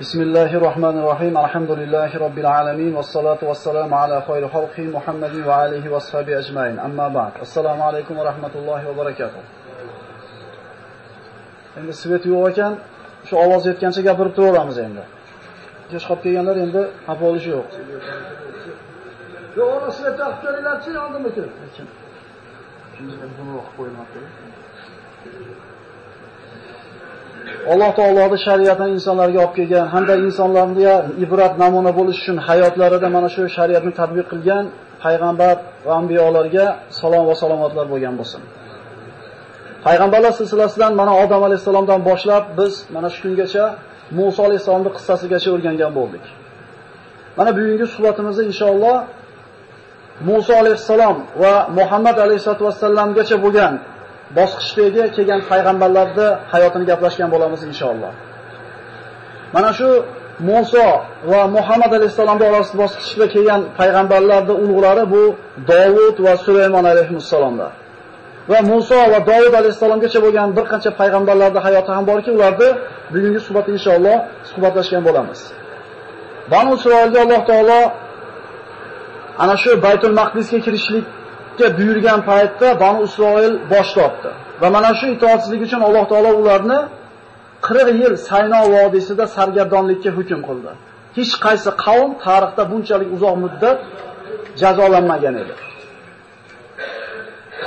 بسم الله الرحمن الرحيم الحمد لله رب العالمين والصلاة والسلام على خير خلقه محمد وعليه وصحبه أجمعين أما بعد السلام عليكم ورحمة الله وبركاته endi svet yo'q ekan shu ovoz yetgancha gapirib turaveramiz endi kech qolib kelganlar endi xafa bo'lishi yo'q Yo, ona svet olib kelinglarchi, yoldimikin? alloh taoloni shariatini insonlarga olib kelgan hamda insonlarga ibrat namuna bo'lish uchun hayotlarida mana shu shariatni tatbiq qilgan payg'ambar va anbiyolarga salom va salomatlar bo'lgan bo'lsin. Payg'ambarlar silsilasidan mana Odam alayhisalomdan boshlab biz mana shu kungacha Musa alayhisalomning qissasigacha o'rgangan bo'ldik. Mana bugungi suhbatimizda inshaalloh Musa alayhisalom va Muhammad alayhisolatu vasallamgacha bo'lgan bosqichdagi kelgan payg'ambarlarni hayotini gaplashgan bo'lamiz inshaalloh. Mana shu Musa va Muhammad alayhisalomning orasida bosqichda kelgan payg'ambarlarning ulug'lari bu Davud va Sulaymon alayhissalomlar. Va Musa va Davud alayhissalomgacha bo'lgan bir qancha payg'ambarlarning hayoti ham borki, ularni bugungi suhbatda inshaalloh suhbatlashgan bo'lamiz. Banu Isroilga Alloh taolo ana shu Baytul Maqdisga kirishlik buyurgan paytda Banu Isroil bosh tortdi. Va mana shu itoatsizlik uchun Alloh taolo ularni 40 yil Sayno vodiysida sargardonlikka hukm qildi. Hech qaysi qavm tarixda bunchalik uzoq muddat jazolanmagan edi.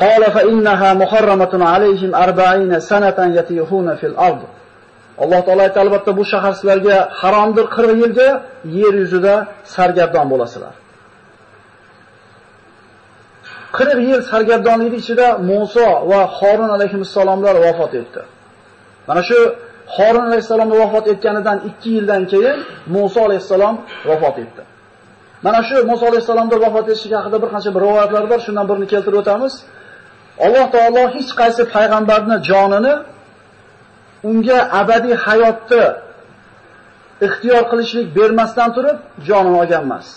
Qala fa innaha muharramatun alayhim 40 sanatan yatihuna fil ard. Alloh taolo albatta bu shahar sizlarga haromdir 40 yilga yer yuzida sargardon bo'lasizlar. 40 yil sargardonlik ichida Musa va Harun alayhissalomlar vafot etdi. Mana shu Harun alayhissalom vafot etganidan 2 yildan keyin Musa alayhissalom vafot etdi. Mana shu Musa alayhissalomning vafot etishi haqida bir qancha rivoyatlar bor, shundan birini keltirib o'tamiz. Alloh taolo hech qaysi payg'ambarning jonini unga abadiy hayotni ixtiyor qilishlik bermasdan turib jonini olgan emas.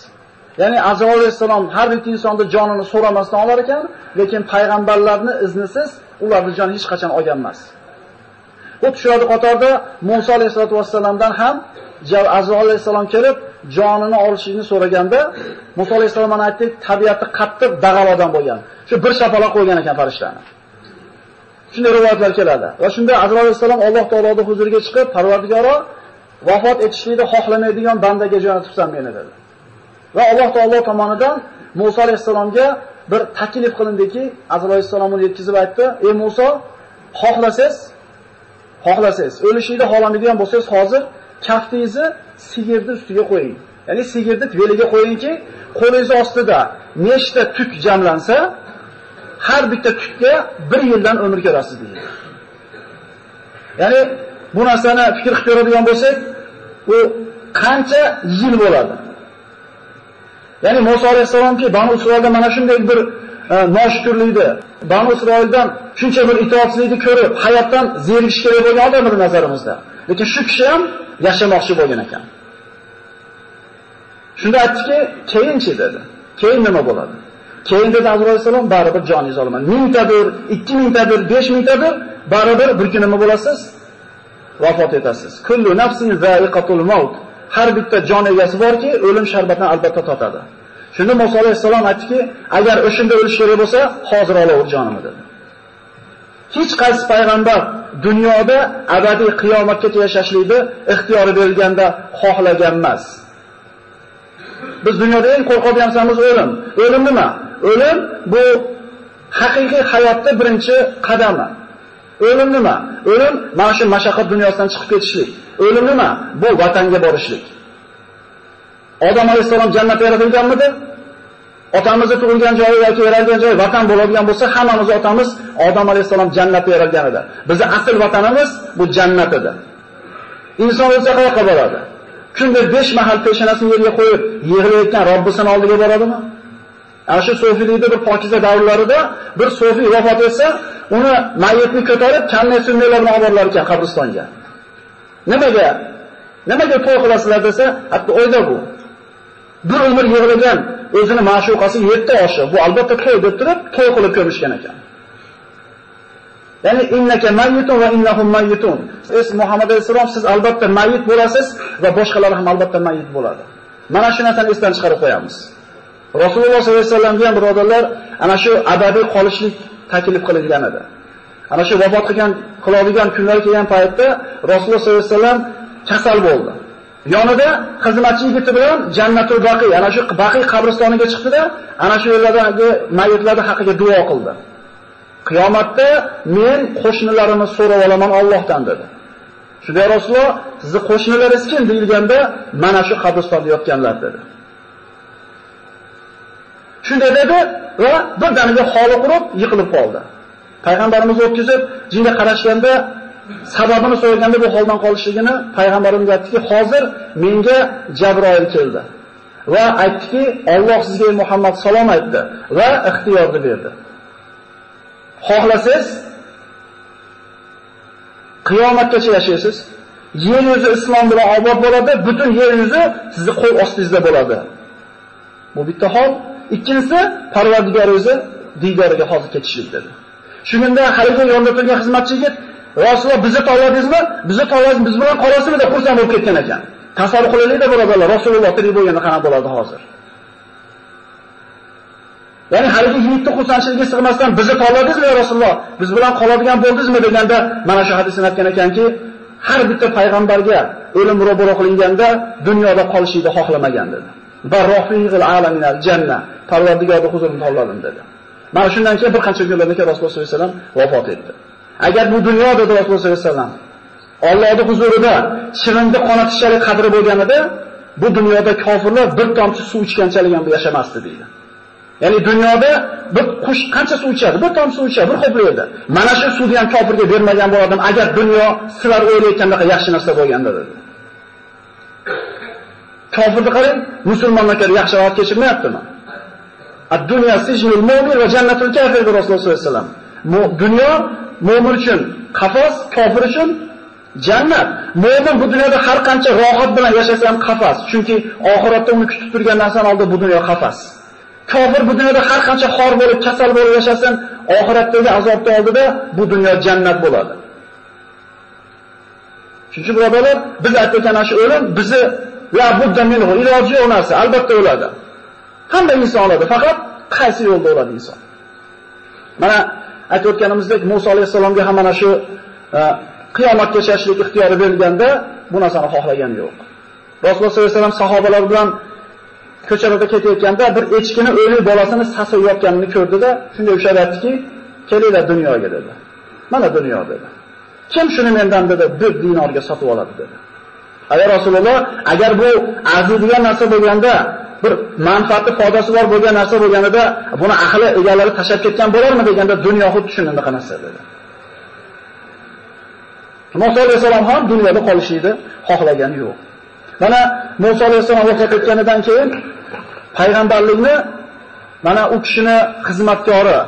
Ya'ni Azroil alayhissalom har bir insonni jonini so'ramasdan olar ekan, lekin payg'ambarlarni iznisiz ularning joni hech qachon olgan emas. Bu tushadi qatorda Musa alayhisolatu vassalamdan ham Azroil alayhissalom kelib jonini olishini so'raganda Musa alayhissalom mana aytdik, tabiati qattiq dag'alodan bo'lgan. Shu bir shapaloq qo'ygan ekan farishtani. Shunday rivoyatlar keladi. Va shunda Azroil alayhissalom Alloh taoloning huzuriga chiqib, Parvardigoro vafot etishlikni xohlamaydigan bandaga jo'natibsan meni dedi. Va Alloh taolo tomonidan Musa alayhisalomga bir taklif qilindiki, Azroil alayhisalom uni yetkazib aytdi: "Ey Musa, xohlasangiz, xohlasangiz, o'lishingni xohlamaydigan bo'lsangiz, hozir kaftingizni sigirni ustiga qo'ying. Ya'ni sigirni beliga qo'yingki, qo'lingiz ostida nechta tuk jamlansa, har bitta tukka 1 yildan umr ko'rasiz" deydi. Ya'ni bu narsani fikr qilib ko'radigan bo'lsak, u qancha yil bo'ladi? Ya'ni Musa alayhisalomki Banu Isroilda mana shunday bir e, noshukurlikni, Banu Isroildan shuncha bir itoatsizlikni ko'rib, hayotdan zerikish kerak bo'lgan odam edi nazarimizda. Lekin shu kishi ham yashamoqchi bo'lgan ekan. Shunda aytdiki, keyinchi dedi. Keyin nima bo'ladi? Keyin dedi Azroil alayhisalom baribir joningiz olaman. Mingtadir, 2000tadir, 5000tadir, baribir bir kun nima bo'lasiz? Vafot etasiz. Kullu nafsin za'iqatul maut. Har bitta jon egasi borki, o'lim sharbatini albatta totadi. Shunda Musa alayhisalom aytdiki, agar o'shanda o'lish kerak bo'lsa, hozir olaver jonimni dedi. Hech qaysi payg'ambar dunyoda abadiy qiyomatgacha yashashlikni ixtiyori berilganda xohlagan emas. Biz dunyoda eng qo'rqadigan narsamiz o'lim. O'lim nima? O'lim bu haqiqiy hayotda birinchi qadami. O'lim nima? O'lim mana shu mashaqqat dunyosidan chiqib ketishlik. O'lim nima? Bu vatanga borishlik. Odam alayhisalom jannatda yaratilganmidi? Otamizni tug'ilgan joyi yoki yaralgan joyi vatan bo'ladigan bo'lsa, hammamiz otamiz Odam alayhisalom jannatda yaralgan edi. Bizning asl vatanimiz bu jannat edi. Inson o'lsa qayerga boradi? Kunda 5 mahal peshonasini yerga qo'yib, yig'layotgan Robbisini oldiga boradimi? Ana shu sofilikda bir pokiza davrlarida bir sofi vafot etsa, uni mayitni ko'tarib, kanne sunnaylar bilan olib ekan qabristonga. Nimaga? Nimaga to'y qilasizlar desa, hatto o'yda bu. Bir umr yig'lagan o'zini ma'shuqasi 7 yoshi, Bu albatta to'y deb turib, to'y qilib ko'mishgan ekan. Ya'ni innaka mayyitun va innahum mayyitun. Siz Muhammad alayhisalom siz albatta mayyit bo'lasiz, va boshqalar ham albatta mayit bo'ladi. Mana shu narsani esdan chiqarib qo'yamiz. Rasululloh sollallohu alayhi vasallamga ham birodarlar ana shu abadiy qolishlik taklif qilingan edi. Ana shu vafot qilgan qiladigan kunlar kelgan paytda Rasululloh sollallohu alayhi vasallam kasal bo'ldi. Yonida xizmatchi yigiti bilan Jannatul Baqi, ana shu Baqi qabristoniga chiqdi-da, ana shu yerlardagi mayitlar haqiga duo qildi. Qiyomatda men qo'shnilarimni so'rab olaman Allohdan dedi. Shunda Rasululloh, sizni qo'shnilaringiz kim deyilganda, mana shu qabristonda yotganlar dedi. Shunda dedi va birdaniga holi qurib yiqilib qoldi. Payg'ambarimiz o'tkazib, jinga qarashganda sababini so'raganda bu holdan qolishligini payg'ambarimiz aytdiki, hozir menga Jabroil keldi va aytdiki, Alloh sizga Muhammad salom aytdi va ixtiyorni berdi. Xohlasangiz qiyomatgacha yashaysiz. Yer yuzi islom bilan obod bo'ladi, butun yer yuzi sizni qo'l ostingizda bo'ladi. Bu bitta hol. Ikkinchisi, Parvardigor o'zi diydoriga hozir ketishlik dedi. Shunda haligi yonida turgan xizmatchi yigit Rasululloh bizni tanladingizmi? Bizni tanladingiz, biz bilan qolasizmi deb xursand bo'lib ketgan ekan. Tasavvur qilaylik-da birodarlar, Rasululloh tirik bo'lganda qanaqa bo'lardi hozir? Ya'ni haligi yigitni xursandchiligiga sig'masdan bizni tanladingizmi ya Rasululloh? Biz bilan qoladigan bo'ldingizmi deganda mana shu hadisni aytgan ekanki, har bitta payg'ambarga o'lim ro'baro qilinganda dunyoda qolishini xohlamagan dedi. Barrohil alaminal janna. Parvardigorning huzurini tanladim dedi. Mana shundan keyin bir qancha kunlardan keyin Rasululloh sollallohu alayhi vasallam vafot etdi. Agar bu dunyoda Rasululloh sollallohu alayhi vasallam Allohning huzurida shirinni qonatishchalik qadri bo'lganida bu dunyoda kofirlar bir tomchi suv ichganchalik ham yashamasdi deydi. Ya'ni dunyoda bir qush qancha suv ichadi? Bir tomchi suv ichadi, bir ho'playdi. Mana shu suvni ham kofirga bermagan bo'lardim agar dunyo sizlar o'ylayotgandek yaxshi narsa bo'lganda dedi. Kofirni qarang, musulmonlarga yaxshi vaqt kechirmayaptimi? Ad-dunya sijnul mu'min va jannatul kafir Rasululloh sollallohu alayhi vasallam. Dunyo mu'min uchun qafas, kofir uchun jannat. Mu'min bu dunyoda har qancha rohat bilan yashasa ham qafas, chunki oxiratda uni kutib turgan narsani oldi bu dunyo qafas. Kofir bu dunyoda har qancha xor bo'lib, kasal bo'lib yashasin, oxiratdagi azobda oldida bu dunyo jannat bo'ladi. Chunki birodarlar, biz aytgan ana shu o'lim bizni la budda minhu iloji yo'q narsa, albatta o'ladi. Hamma inson o'ladi, faqat qaysi yo'lda o'ladi inson. Mana aytib o'tganimizdek, Musa alayhisalomga ham mana shu e, qiyomatga yashashlik ixtiyori berilganda bu narsani xohlagani yo'q. Rasululloh sollallohu alayhi vasallam sahobalar bilan ko'chalarda ketayotganda bir echkini o'lik bolasini sasayotganini ko'rdida, shunday ushlayaptiki, kelinglar dunyoga dedi. Mana dunyo dedi. Kim shuni mendan dedi, bir dinorga sotib oladi dedi. Agar Rasululloh agar bu arziydigan narsa bo'lganda, bir manfaati foydasi bor bo'lgan narsa bo'lganida, buni ahli egalari tashab ketgan bo'larmi deganda dunyo xuddi shunday anaqa narsa dedi. Musa alayhisalom ham dunyoda qolishni xohlagani yo'q. Mana Musa alayhisalom vafot etganidan keyin payg'ambarlikni mana u kishini xizmatkori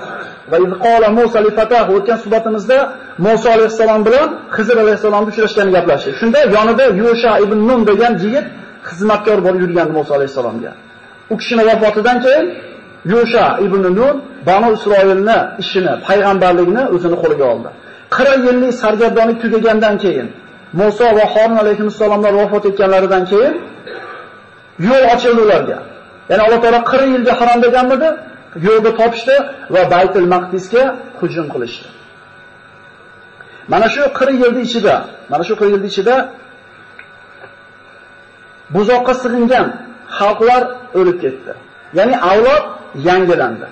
va izqola Musa li fatahu o'tgan suhbatimizda Musa alayhisalom bilan Xizr alayhisalomni uchrashgani gaplashdik. Shunda yonida Yusha ibn Nun degan yigit xizmatkor bo'lib yurgan Musa alayhisalomga. U kishining vafotidan keyin Yusha ibn Nun Banu Isroilni ishini, payg'ambarligini o'zini qo'liga oldi. 40 yillik sargardonlik tugagandan keyin Musa va Harun alayhissalomlar vafot etganlaridan keyin yo'l ochildi ularga. Ya'ni Alloh taolo 40 yilga harom deganmidi? Yo'lni topishdi va Baytul Maqdisga hujum qilishdi. Mana shu 40 yilning ichida, mana shu 40 yilning ichida buzoqqa sig'ingan xalqlar o'lib ketdi. Ya'ni avlod yangilandi.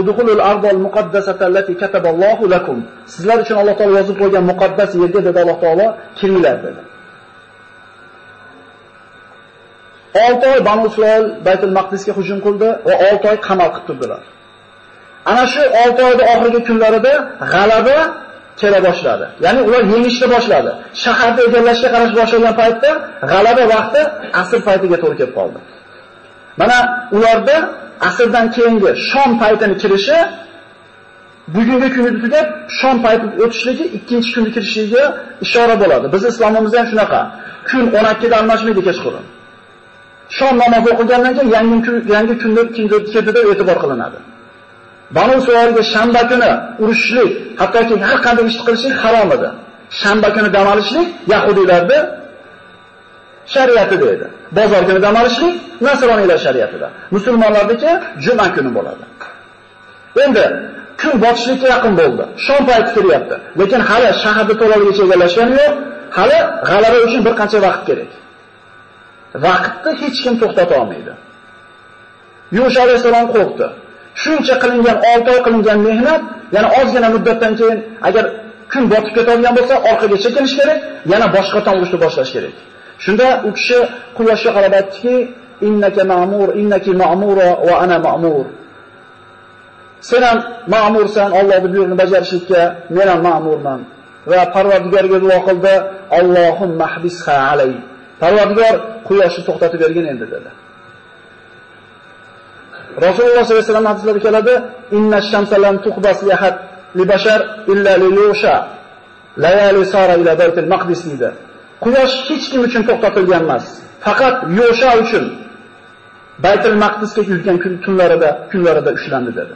Udkhulul ardal muqaddasata allati kataballohu lakum. Sizlar uchun Alloh taolo yozib qo'ygan muqaddas yerga dedi Alloh taolo kiringlar dedi. 6 oy Banu Isroil Baytul Maqdisga hujum qildi va 6 oy qamal qilib turdilar. Ana shu 6 oyning oxirgi kunlarida g'alaba kela boshladi. Ya'ni ular yengishni boshladi. Shaharni egallashga qarash boshlagan paytda g'alaba vaqti asr paytiga to'g'ri kelib qoldi. Mana ularda asrdan keyingi Shom paytini kirishi bugungi kunni tugab Shom payti o'tishligi ikkinchi kunni kirishiga ishora bo'ladi. Biz islomimizda ham shunaqa. Kun 12 da almashmaydi kechqurun. Shom namozi o'qilgandan keyin yangi kun yangi kunni kirdida e'tibor qilinadi. Banu Isroilga shanba kuni urushlik, hattoki har qanday ish qilishlik harom edi. Shanba kuni dam olishlik yahudiylarda shariatida edi. Bozor kuni dam olishlik nasroniylar shariatida. Musulmonlardagi juma kuni bo'ladi. Endi kun botishlikka yaqin bo'ldi. Shom payti kiryapti. Lekin hali shaharda to'laligicha egallashgani yo'q. Hali g'alaba uchun bir qancha vaqt kerak. Vaqtni hech kim to'xtata olmaydi. Yusuf alayhisalom qo'rqdi. Shuncha qilingan 6 oy qilingan mehnat, yana ozgina muddatdan keyin agar kun botib ketadigan bo'lsa, orqaga chekinish kerak, yana boshqa urushni boshlash kerak. Shunda u kishi quyoshga qarab aytdiki, innaka ma'mur, innaki ma'mura va ana ma'mur. Sen ham ma'mursan Allohning buyrug'ini bajarishlikka, men ham ma'murman. Va Parvardigorga duo qildi, Allohum mahbisha alay. Parvardigor quyoshni to'xtatib bergin endi dedi. Rasululloh sollallohu alayhi vasallam hadislarida keladi, inna shamsa lam tuqbas lihat li bashar illa li yusha." Layali sara ila baytil maqdis dedi. Quyosh hech kim uchun to'xtatilgan emas. Faqat Yusha uchun Baytul Maqdisga yurgan kunlarida kunlarida ushlandi dedi.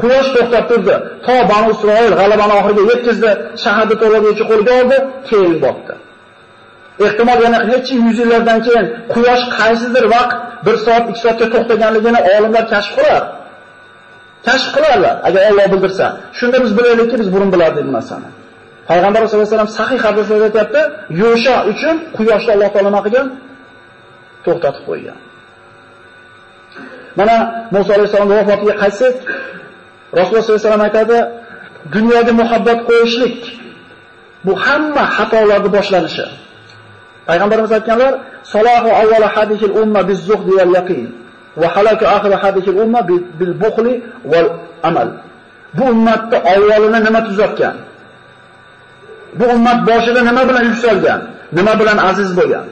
Quyosh to'xtab turdi. To Banu Isroil g'alabani oxiriga yetkazdi, shaharni to'laguvchi qo'lga oldi, keyin botdi. Ehtimol yana necha yuz yillardan keyin quyosh qaysidir vaqt 1 soat, 2 soatga to'xtaganligini olimlar kashf qilar. Kashf qilarlar, agar Alloh bildirsa. Shunda biz bilaylikki, biz burun bilardik bu narsani. Payg'ambar sollallohu alayhi vasallam sahih hadislarda aytibdi, Yosha uchun quyoshni Alloh taolo nima qilgan? To'xtatib qo'ygan. Mana Musa alayhisalom vafotiga qaytsak, Rasululloh sollallohu alayhi vasallam aytadi, dunyoga muhabbat qo'yishlik bu hamma xatolarning boshlanishi. Payg'ambarimiz aytganlar, "Salahu avvala hadihil umma biz-zuhdi wal yaqin va halaku axiru hadihil umma bil bukhli wal amal." Bu ummatni avvalini nima tuzatgan? Bu ummat boshida nima bilan yuksalgan? Nima bilan aziz bo'lgan?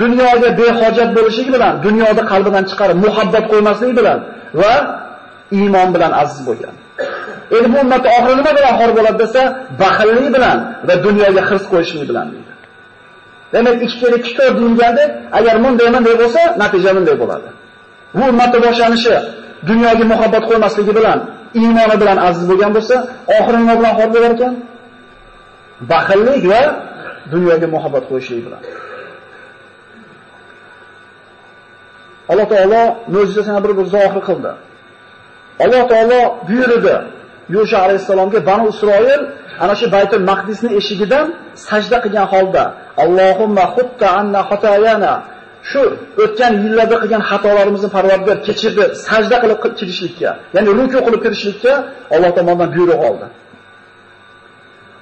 Dunyoga behojat bo'lishligi bilan, dunyoda qalbidan chiqarib muhabbat qo'ymasligi bilan va iymon bilan aziz bo'lgan. Endi bu ummat oxiri nima bilan xor bo'ladi desa, baxillik bilan va dunyoga xirs qo'yishlik bilan. Demak, ikki kere ikki ko'r deyilganda, agar bunday bunday bo'lsa, natija bunday bo'ladi. Bu ummatning boshlanishi dunyoga muhabbat qo'ymasligi bilan, iymoni bilan aziz bo'lgan bo'lsa, oxiri nima bilan xor bo'lar ekan? Baxillik va dunyoga muhabbat qo'yishlik bilan. Alloh taolo mo'jizasini bir bir zohir qildi. Alloh taolo buyurdi Yusha alayhisalomga Banu Isroil ana shu Baytul Maqdisning eshigidan sajda qilgan holda Allohumma xutta anna xatoyana shu o'tgan yillarda qilgan xatolarimizni Parvardigor kechirdi, sajda qilib kirishlikka, ya'ni ruku qilib kirishlikka Alloh tomonidan buyruq oldi.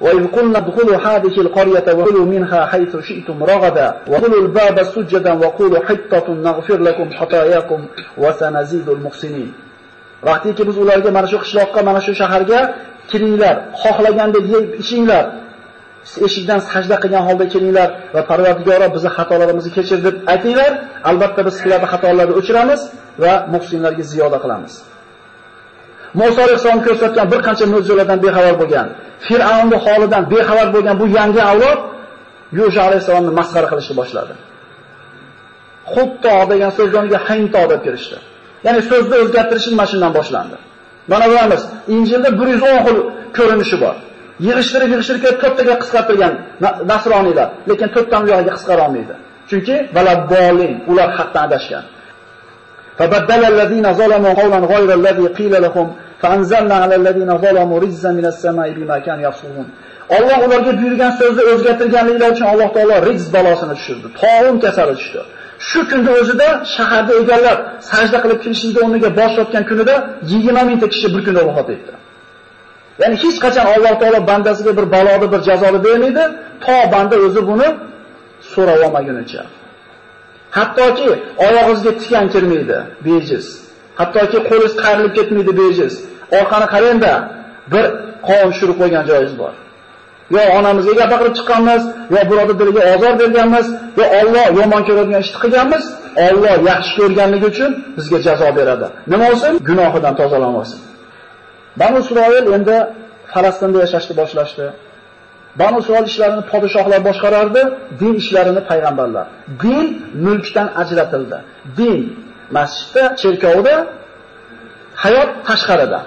وإذ قلنا ادخلوا هذه القرية وكلوا منها حيث شئتم رغدا وكلوا الباب سجدا وقولوا حطة نغفر لكم خطاياكم وسنزيد المحسنين Vaqtiki biz ularga mana shu qishloqqa, mana shu shaharga kiringlar, xohlagandek yeb ichinglar. Eshikdan sajda qilgan holda kiringlar va Parvardigoro bizni xatolarimizni kechir deb aytinglar. Albatta biz sizlarning xatolarni o'chiramiz va muhsinlarga ziyoda qilamiz. Musa alayhisalom ko'rsatgan bir qancha mo'jizalardan bexabar bo'lgan, Fir'avnning holidan bexabar bo'lgan bu yangi avlod Yusha alayhisolamni masxara qilishni boshladi. Xutto degan so'zdan hangto deb kirishdi. Ya'ni so'zni o'zgartirishning mashindan boshlandi. Mana bilamiz, Injilda 110 xil ko'rinishi bor. Yig'ishtirib yig'ishtirib to'rttaga qisqartirgan nasroniylar, lekin to'rtdan yo'g'iga qisqara olmaydi. Chunki valabbolin, ular haqdan adashgan. فبدل الذين ظلموا قولا غير الذي قيل لهم فانزلنا على الذين ظلموا رجزا من السماء بما كانوا يفسقون Alloh ularga buyurgan so'zni o'zgartirganliklari uchun Alloh taolo rijz balosini tushirdi. To'g'on kasali tushdi. Shu kunni o'zida shaharda egallab sajda qilib kirishlikda o'rniga bosh yotgan kunida 20 mingta kishi bir kunda vafot etdi. Ya'ni hech qachon Alloh taolo bandasiga bir baloni, bir jazoni bermaydi, to banda o'zi buni so'rab olmagunicha. Hattoki oyog'ingizga tikan kirmaydi, bejiz. Hattoki qo'lingiz qayrilib ketmaydi, bejiz. Orqani qarangda, bir qovun tushirib qo'ygan joyingiz bor. Yo onamizga gapirib chiqqanmiz, yo birodar diliga ozor berganmiz, yo Alloh yomon ko'radigan ishni qilganmiz, Alloh yaxshi ko'rganligi uchun bizga jazo beradi. Nima bo'lsin? Gunohidan tozalanmasin. Banu Isroil endi Falastinda yashashni boshlashdi. Banu Isroil ishlarini podshohlar boshqarardi, din ishlarini payg'ambarlar. Din mulkdan ajratildi. Din masjidda, cherkovda, hayot tashqarida.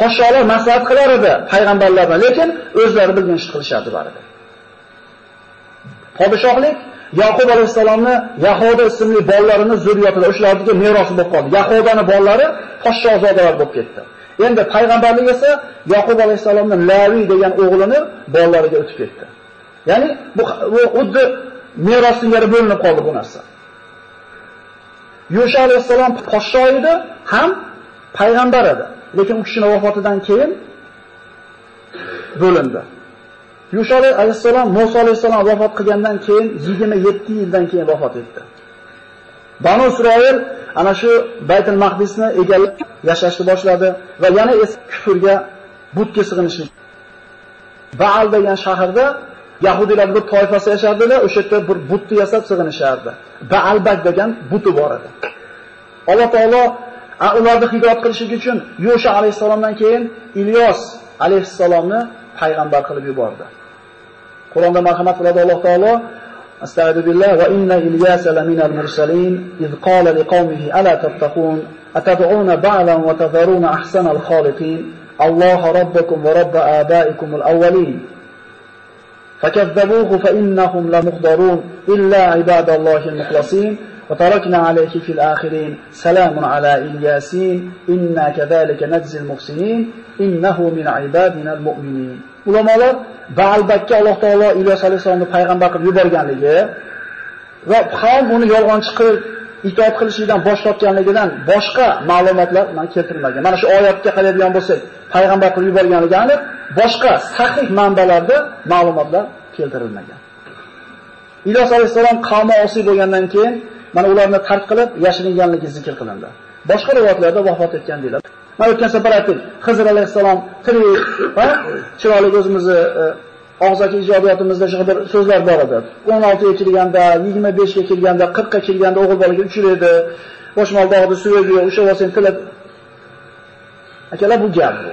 Podsholar maslahat qilar edi payg'ambarlarga, lekin o'zlari bilgan ishni qilishardi baribir. Podshohlik Yaqub alayhissalomni Yahuda ismli bolalarini zurriyatida o'shalarga meros bo'lib qoldi. Yahudani bolalari podshohzodalar bo'lib ketdi. Endi payg'ambarlik esa Yaqub alayhisalomning Lavi degan o'g'lini bolalariga o'tib ketdi. Ya'ni bu xuddi meros singari bo'linib qoldi bu narsa. Yusha alayhissalom podshoh edi, ham payg'ambar edi. Lekin u kishining vafotidan keyin bo'lindi. Yusha alayhissalom Musa alayhissalom vafot qilgandan keyin 27 yildan keyin vafot etdi. Banu Isroil ana shu Baytul Maqdisni egallab yashashni boshladi va yana kufrga, butga sig'inishni. Baal degan shaharda Yahudilar bir toifasi yashardilar, o'sha yerda bir butni yasab sig'inishardi. Baalbak degan buti bor edi. Alloh taolo ularni hidoyat qilishlik uchun Yosha alayhisalomdan keyin Ilyos alayhisalomni payg'ambar qilib yubordi. Qur'onda marhamat qiladi Alloh taolo Astagfiru billah va inna Ilyasa laminal mursalin iz qala liqaumihi ala tattaqun atad'una ba'lan wa tadharuna ahsanal khaliqin Alloh robbakum va robb abaikumul awwalin فكذبوه فإنهم لمحضرون إلا عباد الله المخلصين وتركنا عليه في الآخرين سلام على إلياسين إنا كذلك نجزي المحسنين إنه من عبادنا المؤمنين ulamolar Baalbakka Alloh taolo Ilyos alayhisolamni payg'ambar qilib yuborganligi va qavm uni yolg'onchi qilib itoat qilishlikdan bosh tortganligidan boshqa ma'lumotlar man keltirilmagan. Mana shu oyatga qaraydigan bo'lsak, payg'ambar qilib yuborganligi aniq, boshqa sahih manbalarda ma'lumotlar keltirilmagan. Ilyos alayhisalom qavmi osiy bo'lgandan keyin mana ularni tark qilib yashiringanligi zikr qilindi. Boshqa rivoyatlarda vafot etgan deyiladi. Mana o'tgan safar aytdim, Xizr alayhisalom tirik va chiroyli o'zimizni e, og'zaki ijobiyotimizda shu bir so'zlar bor edi. 16 ga kirganda, 25 ga kirganda, 40 ga kirganda o'g'il bolaga uchraydi. Boshmal dog'da suvagi o'sha bo'lsin tilib Akalar bu gap bu.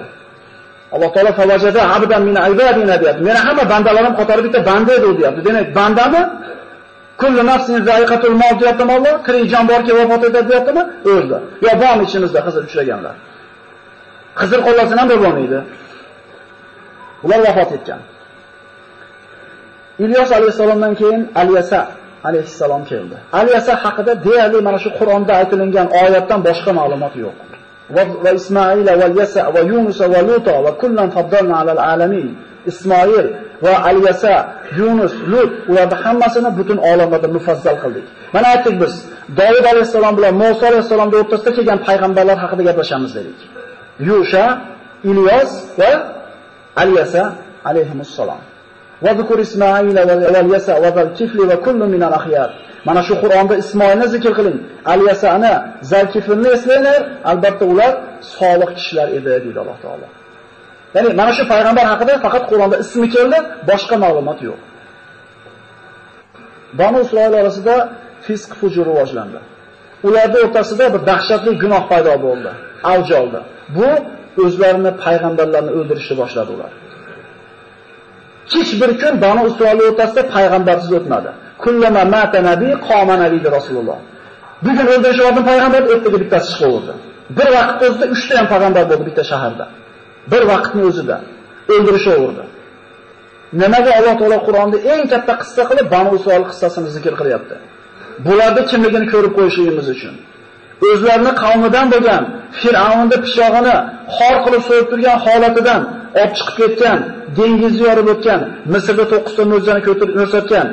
Alloh taolo favajada abdan min ibadina deyapti. Meni hamma bandalarim qatori bitta banda edi deyapti. Demak, bandami? Kullu nafsin za'iqatul maut deyaptimi Alloh? Tirik jon borki vafot etadi deyaptimi? O'ldi. Yo bormi ichimizda hozir uchraganlar? Xizr qo'llasin ham bo'lmaydi. Ular vafot etgan. Ilyos alayhisalomdan keyin Aliyasa alayhissalom keldi. Aliyasa haqida deyarli mana shu Qur'onda aytilgan oyatdan boshqa ma'lumot yo'q. Va Ismoil va Yasa va Yunus va Lut va kullan faddalna alal alamin. Ismoil va Aliyasa, Yunus, Lut ularni hammasini butun olamda mufassal qildik. Mana aytdik biz, Davud alayhisalom bilan Musa alayhisalomning o'rtasida kelgan payg'ambarlar haqida gaplashamiz dedik. Yusha, Ilyos va Aliyasa alayhimussalom. Va zikr Ismoil va Yasa va Zalkifli va kullu min al-akhyar. Mana shu Qur'onda Ismoilni zikr qiling, Aliyasani, Zalkiflni eslanglar, albatta ular solih kishilar edi deydi Alloh taolo. Ya'ni mana shu payg'ambar haqida faqat Qur'onda ismi keldi, boshqa ma'lumot yo'q. Banu Isroil orasida fisq fujur rivojlandi. Ularning o'rtasida bir dahshatli gunoh paydo bo'ldi, avj oldi. Bu o'zlarini payg'ambarlarni o'ldirishni boshladi ular. Hech bir kun Banu Isroil o'rtasida payg'ambarsiz o'tmadi. Kullama mata nabiy qoma nabiy Rasululloh. Bugun o'ldirishgan payg'ambar ertaga bittasi chiqaverdi. Bir vaqtda o'zida 3 ta ham payg'ambar bo'ldi bitta shaharda. Bir vaqtni o'zida o'ldirishaverdi. Nimaga Alloh taolo Qur'onda eng katta qissa qilib Banu Isroil qissasini zikr qilyapti? Bularda kimligini ko'rib qo'yishimiz uchun. O'zlarini qavmidan bo'lgan Fir'avnning pishog'ini xor qilib so'yib turgan holatidan olib chiqib ketgan, dengizni yorib o'tgan, Misrda 9 ta mo'jizani ko'rsatgan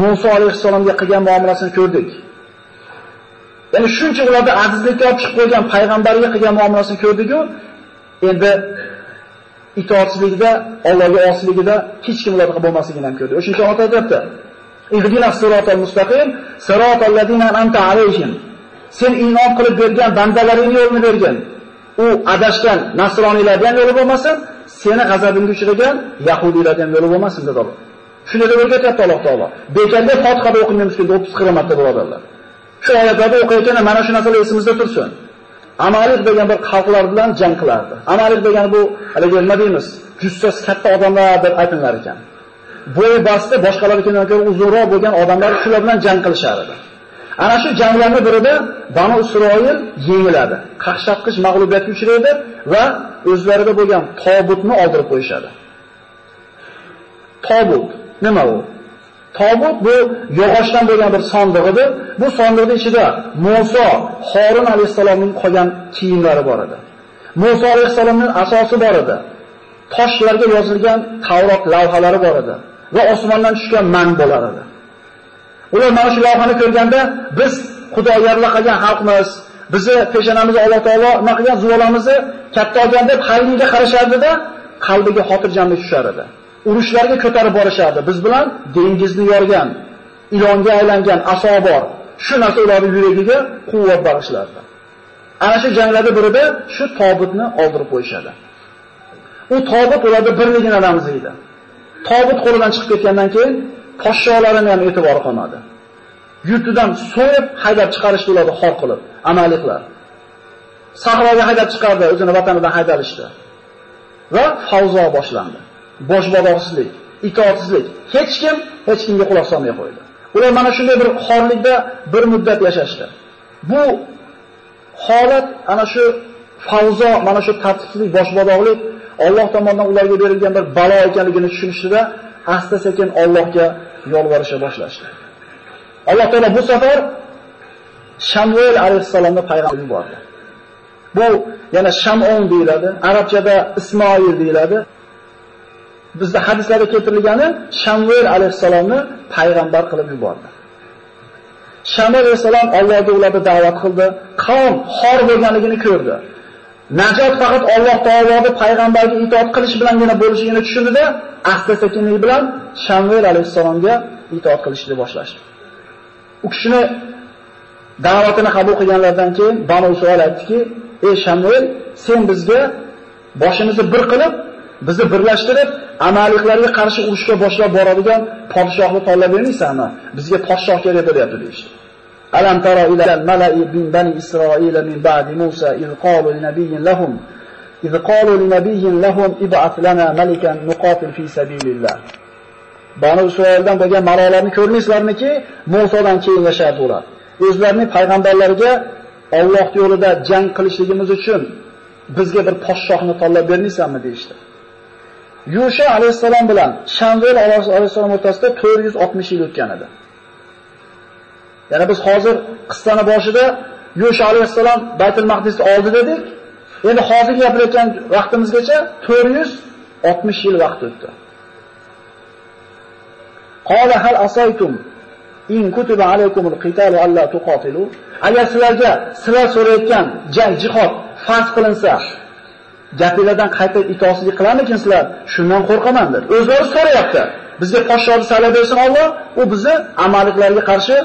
Musa alayhissalomga qilgan muomalasini ko'rdik. Ya'ni shuncha ularda azizlikka olib chiqib qo'ygan payg'ambarga qilgan muomalasini ko'rdik-ku, endi itoatsizligida, Allohga osligida hech kim ularga bo'lmasligini ham ko'rdi. O'shuncha ota aytibdi. Ihdina siratal mustaqim, siratal ladina an'amta alayhim. Sen iymon qilib bergan bandalaringni yo'lini bergin. U adashgan nasroniylardan yo'li bo'lmasin, seni g'azabingga uchragan yahudiylardan yo'li bo'lmasin dedi Alloh. Shuni deb o'rgatyapti Alloh taolo. Bekanda Fotiha o'qimaymiz 30 40 marta birodarlar. Shu oyatlarni o'qiyotganda mana shu narsalar esimizda tursin. Amalik degan bir xalqlar bilan jang qilardi. Amalik degan bu haligi nima deymiz? Jussasi katta odamlar deb aytilar ekan. Bo'yi basti boshqalarnikidan ko'ra uzunroq bo'lgan odamlar shular bilan jang qilishar edi. Ana shu janglarning birida Banu Isroil yengiladi. Qaqshatqich mag'lubiyatga uchraydi va o'zlarida bo'lgan tobutni oldirib qo'yishadi. Tobut nima u? Tobut bu yog'ochdan bo'lgan bir sandiq edi. Bu sandiqning ichida Musa, Harun alayhisalomning qolgan kiyimlari bor edi. Musa alayhisalomning asosi bor edi. Toshlarga yozilgan Tavrot lavhalari bor edi va osmondan tushgan man bo'lar edi. Ular mana shu lavhani ko'rganda biz Xudoyarlar qilgan xalqmiz, bizni peshonamizni Alloh taolo nima qilgan zuvolamizni katta olgan deb hayriga qarashardida qalbiga xotirjamlik tushar edi. Urushlarga ko'tarib borishardi. Biz bilan dengizni yorgan, ilonga aylangan aso bor. Shu narsa ularning yuragiga quvvat bag'ishlardi. Ana shu janglarda birida shu tobutni oldirib qo'yishadi. U tobut ularda birligini ramzi edi. Tobut qo'lidan chiqib ketgandan keyin podshohlarini ham e'tibor qolmadi. Yurtidan so'yib haydab chiqarishdi ularni xor qilib, amaliklar. Sahroga haydab chiqardi, o'zini vatanidan haydalishdi. Va favzo boshlandi. Boshbodoqsizlik, itoatsizlik. Hech kim hech kimga quloq solmay qo'ydi. Ular mana shunday bir xorlikda bir muddat yashashdi. Bu holat ana shu favzo, mana shu tartibsizlik, boshbodoqlik Alloh tomonidan ularga berilgan bir balo ekanligini tushunishdida, asta sekin Allohga yolvorisha boshlashdi. Alloh taolo bu safar Shamuel alayhissalomni payg'ambar yubordi. Bu yana Shamon deyiladi, arabchada Ismoil deyiladi. Bizda hadislarda keltirilgani Shamuel alayhisalomni payg'ambar qilib yubordi. Shamuel alayhisalom Alloh ularni da'vat qildi, qavm xor bo'lganligini ko'rdi. Najot faqat Alloh taoloning payg'ambarga itoat qilish bilangina bo'lishini tushundida, asta-sekinlik bilan Shamuel alayhisalomga itoat qilishni boshlashdi. U kishini da'vatini qabul qilganlardan keyin Banu Suol aytdiki, "Ey Shamuel, sen bizga boshimizni bir qilib, bizni birlashtirib, Amaliklarga qarshi urushga boshlab boradigan podshohni tanlab bermaysanmi? Bizga podshoh kerak bo'lyapti deyishdi Alam tara ila malai min bani Isroil min ba'di Musa iz qalu linabiyyin lahum iz qalu linabiyyin lahum ib'at lana malikan nuqatil fi sabilillah. Bani Isroildan bo'lgan malolarni ko'rmaysizlarmiki, Musodan keyin yashardi ular. O'zlarining payg'ambarlariga Alloh yo'lida jang qilishligimiz uchun bizga bir podshohni tanlab bermaysanmi deyishdi Işte. Yusha alayhissalom bilan Shamvel alayhissalom o'rtasida 460 yil o'tgan edi. Yana biz hozir qissani boshida Yusha alayhissalom Baytul Maqdisni oldi dedik. Endi hozir gapirayotgan vaqtimizgacha 460 yil vaqt o'tdi. Qala hal asaytum in kutiba alaykumul qitalu alla tuqatilu agar sizlarga sizlar so'rayotgan jang jihod farz qilinsa gapinglardan qayta itoatsizlik qilarmikinsizlar shundan qo'rqaman deb o'zlari so'rayapti bizga podshohni saylab bersin Alloh u bizni amaliklarga qarshi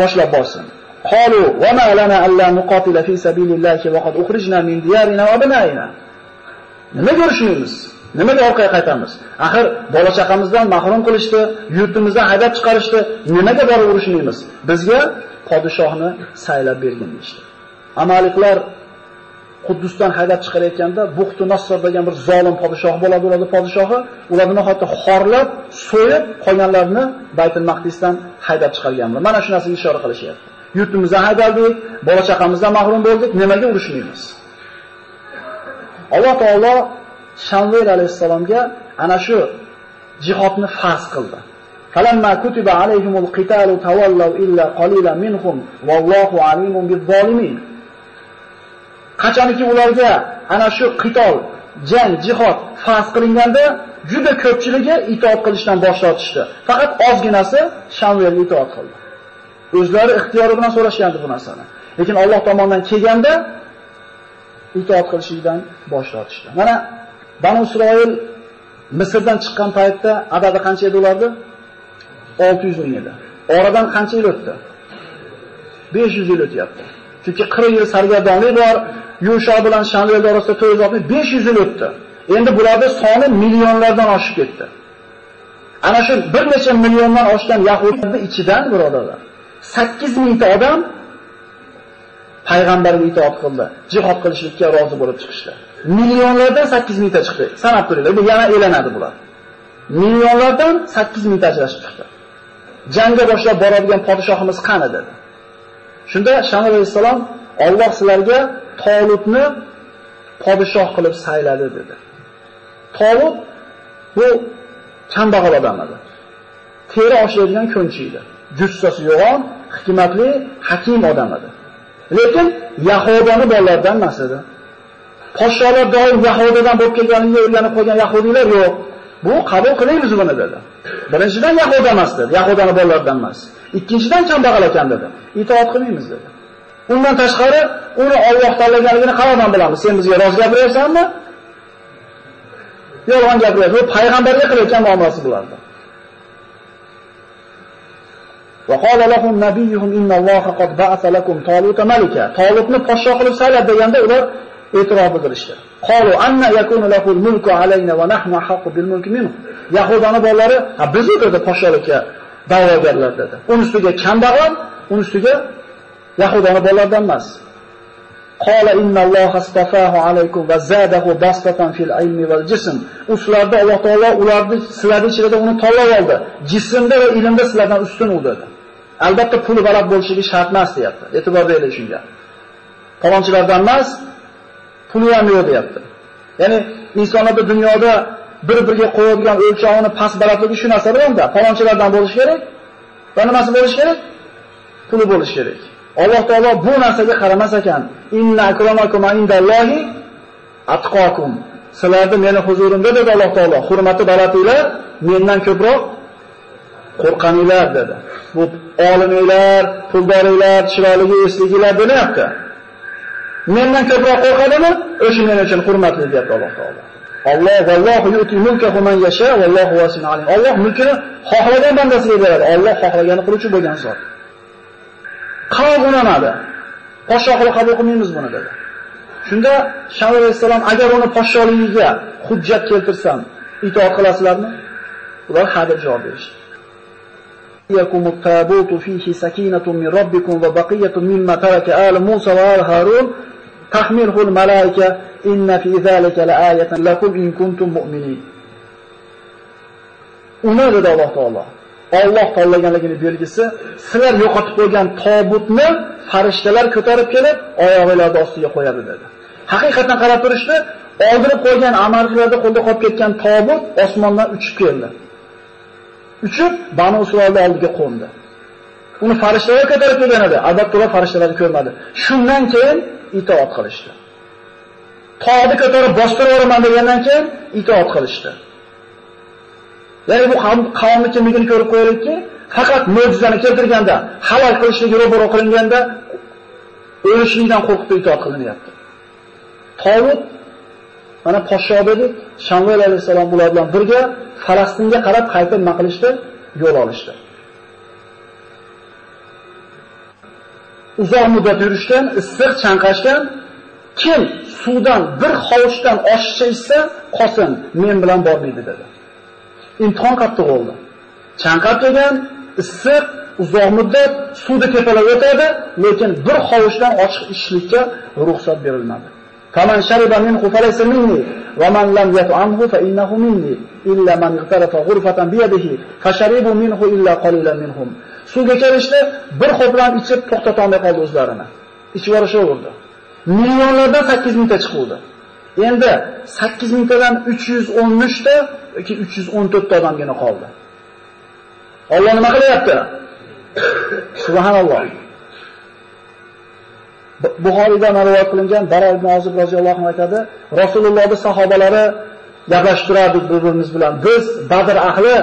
boshlab borsin qalu va ma lana alla nuqatila fi sabilillahi va qad ukhrijna min diyarina va abnaina nima ko'rishmaymiz Nimaga orqaga qaytamiz? Axir bola chaqamizdan mahrum qilishdi, yurtimizdan haydab chiqarishdi. Nimaga borib urushmaymiz? Bizga podshohni saylab bergan deydi. Amaliklar Quddusdan haydab chiqarayotganda Buxtu Nassr degan bir zolim podshoh bo'ladi, ularni podshohi ularni nihoyatda xorlab, so'yib qolganlarni Baytul Maqdisdan haydab chiqarganlar. Mana shu narsaga ishora qilishyapti. Yurtimizdan haydaldik, bola chaqamizdan mahrum bo'ldik, nimaga urushmaymiz? Alloh taolo Shamvel alayhisalomga ana shu jihodni farz qildi. Falamma kutiba alayhimul qitalu tawallaw illa qalilan minhum wallohu alimun biz-zolimin. Qachonki ularga ana shu qitol, jang, jihod farz qilinganda juda ko'pchiligi itoat qilishdan bosh tortishdi. Faqat ozginasi Shamvelga itoat qildi. O'zlari ixtiyori bilan so'rashgandi bu narsani. Lekin Alloh tomonidan kelganda itoat qilishlikdan bosh tortishdi. Mana Banu Isroil Misrdan chiqqan paytda adadi qancha edi ularda? 600 ming edi. Oradan qancha yil o'tdi? 500 yil o'tyapti. Chunki 40 yil sargardonlik bor, Yusha bilan Shamvel orasida 460 500 yil o'tdi. Endi bularning soni millionlardan oshib ketdi. Ana shu bir necha milliondan oshgan yahudlarning ichidan birodarlar 8 mingta odam payg'ambarga itoat qildi, jihod qilishlikka rozi bo'lib chiqishdi. Millionlardan 8 mingta chiqdi. Sanab ko'ringlar, bu yana elanadi bular. Millionlardan 8 mingta ajrashib chiqdi. Jangga boshlab boradigan podshohimiz qani dedi. Shunda Shamil alayhisalom Alloh sizlarga Tolutni podshoh qilib sayladi dedi. Tolut bu kambag'al odam edi. teri oshlaydigan ko'nchi edi. Jussasi yo'g'on, hikmatli, hakim odam edi. Lekin Yahudani bolalardan emas edi. Podsholar doim Yahudadan bo'lib kelganini o'rganib qo'ygan yahudiylar yo'q. Bu qabul qilaymiz buni dedi. Birinchidan Yahuda emas dedi, Yahudani bolalaridan emas. Ikkinchidan kambag'al ekan dedi. Itoat qilmaymiz dedi. Undan tashqari uni Alloh tanlaganligini qayoqdan bilamiz? Sen bizga rost gapiryapsanmi? Yolg'on gapiryapsan. Bu payg'ambarga qilayotgan muomalasi bo'lardi. وقال لهم نبيهم إن الله قد بعث لكم طالوت ملكا طالوتni podsho qilib saylab deganda ular e'tirof bildirishdi. Qalu anna yakunu lahu al-mulku alayna wa nahnu haqqu bil mulki minhu. Yahudani bolalari, ha biz dedi podsholikka da'vogarlar dedi. Uning ustiga kambag'al, uning ustiga Yahudani bolalardan emas. Qala innalloha astafahu alaykum va zadahu bastatan fil ilmi val jism. Ularda Alloh taolo ularni sizlarning ichida uni tanlab oldi. Jismda va ilmda sizlardan ustun u dedi. Albatta puli baland bo'lishiga shart emas deyapti. E'tibor bering shunga. Talonchilardan emas, puli ham yo'q deyapti. Ya'ni insonlarda dunyoda bir-biriga qo'yadigan o'lchovini past balandligi shu narsa bilan-da, falonchilardan bo'lish kerak. Va nimasi bo'lish kerak? Puli bo'lish kerak. Alloh taolo bu narsaga qaramas ekan. Inna akramakum indallohi atqokum. Sizlarni meni huzurimda dedi Alloh taolo, hurmati balandinglar mendan ko'proq qo'rqaninglar dedi. Bu olimlar, puldorlar, chiroyligi, esligilar demayapti. Mendan ko'proq qo'rqadimi? O'sha men uchun hurmatli deyapti Alloh taolo. Alloh vallohu yuti mulkahu man yasha vallohu vasin alim. Alloh mulkini xohlagan bandasiga beradi. Alloh xohlagani qiluvchi bo'lgan zot. Qalb unamadi. Podshohlik qabul qilmaymiz buni dedi. Shunda Shamil alayhisalom agar uni podsholigiga hujjat keltirsam, itoat qilasizlarmi? Ular ha deb javob berishdi. يكم التابوت فيه سكينة من ربكم وبقية مما ترك آل موسى وآل هارون tahmirhul malaika inna fi zalika laayatan lakum in kuntum mu'minin. Uni dedi Alloh taolo. Alloh tanlaganligini belgisi, sizlar yo'qotib qo'ygan tobutni farishtalar ko'tarib kelib, oyog'ilar ostiga qo'yadi dedi. Haqiqatan qarab turishdi, oldirib qo'ygan amalchilarda qo'lda qolib ketgan tobut osmondan uchib keldi. Uchib Banu Isroilning oldiga qo'ndi. Uni farishtalar ko'tarib kelgan edi, albatta farishtalarni ko'rmadi. Shundan keyin itoat qilishdi. Tog'ni ko'tarib bostirib degandan keyin itoat qilishdi. Ya'ni bu qavmni kimligini ko'rib qo'yaylikki, faqat mo'jizani keltirganda, halol qilishligi ro'baro qilinganda o'lishlikdan qo'rqib itoat qilinyapti. Tolut mana poshsho dedi, Shamvel alayhisalom ular bilan birga Falastinga qarab qayta nima qilishdi? Yo'l olishdi. Uzoq muddat yurishgan, issiq chanqashgan, kim suvdan bir hovuchdan oshiqcha ichsa, qosin, men bilan bormaydi dedi. Imtihon qattiq bo'ldi. Chanqab turgan, issiq, uzoq muddat suvda tepalab o'tadi, lekin bir hovuchdan ochiq ichishlikka ruxsat berilmadi. Faman shariba minhu falaysa minni va man lam yat'amhu fa innahu minni illa man iqtarafa ghurfatan bi yadihi fasharibu minhu illa qalilan minhum. Suvga kelishdi, bir xo'plam ichib to'xtata olmay qoldi o'zlarini. Ichib yuborishaverdi. Millionlardan 8 mingta chiqdi. Endi 8 mingtadan 313 ta yoki 314 ta odamgina qoldi. Alloh nima qilyapti? Subhanalloh. Buxoriyda rivoyat qilingan Bara ibn Ozib roziyallohu anhu aytadi, Rasulullohning sahobalari gaplashib turardik bir-birimiz bilan. Biz Badr ahli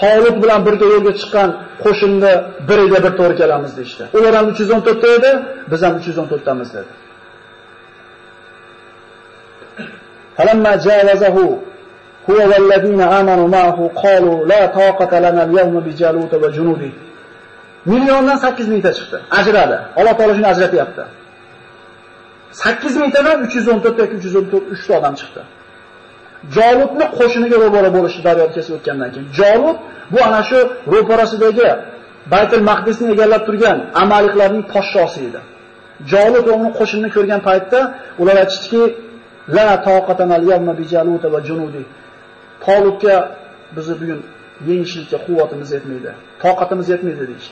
Tolib bilan birga yo'lga chiqqan qo'shinni biriga bir to'g'ri kelamiz deyshti. Ular ham 314 ta edi, biz ham 314 tamiz dedi. Falamma jawazahu huwa wallazina amanu ma'ahu qalu la taqata lana al-yawma bi jalut va junudi. Milliondan 8 mingta chiqdi. Ajradi. Alloh taolo shuni ajratyapti. 8 mingtadan 314 ta, 314 3 ta odam chiqdi. Jolutni qo'shiniga ro'bara bo'lishi daryo kesib o'tgandan keyin. Jolut bu ana shu ro'parasidagi Baytul Maqdisni egallab turgan amaliklarning podshosi edi. Jolut o'g'lining qo'shinini ko'rgan paytda ular aytishdiki, la taqatan al-yawma bi jaluta va junudi. Tolutga bizni bugun yengishlikka quvvatimiz yetmaydi. Toqatimiz yetmaydi deydi.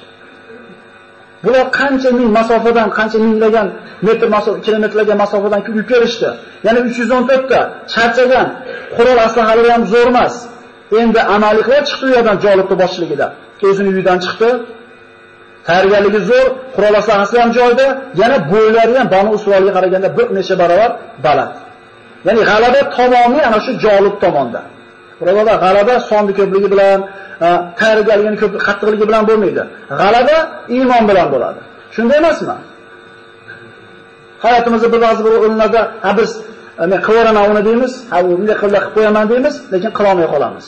Bular qancha ming masofadan, qancha minglagan metr masofa, kilometrlarga masofadan yurib kelishdi. Ya'ni 314 ta charchagan qurol aslahalari ham zo'r emas. Endi amaliklar chiqdi u yerdan Jolibning boshchiligida. O'zini uyidan chiqdi. Tayyorgarligi zo'r, qurol aslahasi ham joyida, yana bo'ylari ham Banu Isroilga qaraganda bir necha barobar baland. Ya'ni g'alaba tamomiy ana shu Jolib tomonda. Birodarlar, g'alaba sonni ko'pligi bilan, e, tayyorgarligini ko'p qattiqligi bilan bo'lmaydi. G'alaba iymon bilan bo'ladi. Shunday emasmi? Hayotimizda bir ba'zi bir o'rinlarda ha biz men qilaman uni deymiz, ha bunday qilib qilib qo'yaman deymiz, lekin qila olmay qolamiz.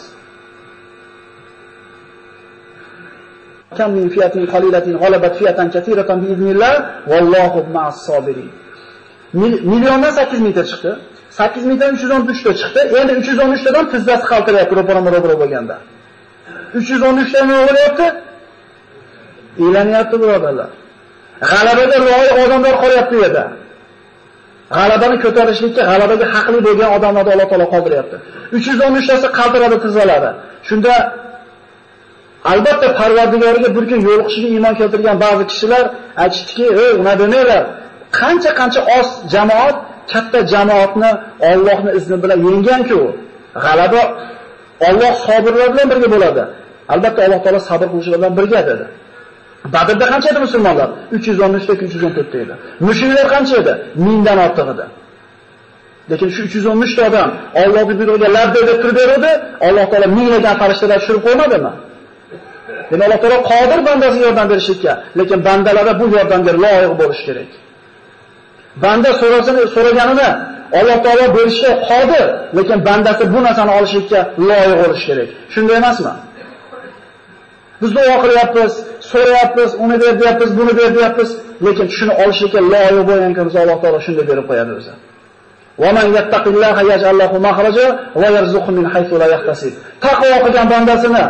Kam min fiyatin qalilatin g'alabat fiyatan katiratan bi iznillah vallohu ma'as sabirin. Milliondan 8 mingta chiqdi. 8 mingdan 313 ta chiqdi. Endi 313 tadan tizzasi qaltirayapti ro'para ro'para bo'lganda. 313 ta nima bo'lyapti? E'lanyapti birodarlar. G'alabaga loyiq odamlar qolyapti yerda. G'alabani ko'tarishlikka, g'alabaga haqli bo'lgan odamlarni Alloh taolo qoldiryapti. 313 tasi qaltiradi tizzalari. Shunda albatta Parvardigoriga bir kun yo'liqishiga iymon keltirgan ba'zi kishilar aytishdiki, "Ey, una demanglar. Qancha-qancha oz jamoat katta jamoatni Allohning izni bilan yenggan-ku. G'alaba Alloh sabirlar bilan birga bo'ladi. Albatta Alloh taolo sabr qiluvchilar bilan birga dedi. Badrda qancha edi musulmonlar? 313 ta 314 ta edi. Mushriklar qancha edi? 1000 dan ortiq edi. Lekin shu 313 ta odam Allohning buyrug'iga labda deb turib berdi, Alloh taolo minglagan farishtalar tushirib qo'ymadimi? Demak, Alloh taolo qodir bandasiga yordam berishga, lekin bandalarda bu yordamga loyiq bo'lish kerak. Banda so'rasini so'raganini Alloh taolo berishga qodir, lekin bandasi bu narsani olishga loyiq bo'lish kerak. Shunday emasmi? Biz duo qilyapmiz, so'rayapmiz, uni ber deyapmiz, buni ber deyapmiz, lekin shuni olishga loyiq bo'lgan kimsa Alloh taolo shunday berib qo'yadi o'zi. Va man yattaqillaha yaj'al lahu makhraja va yarzuqhu min haythu la yahtasib. Taqvo qilgan bandasini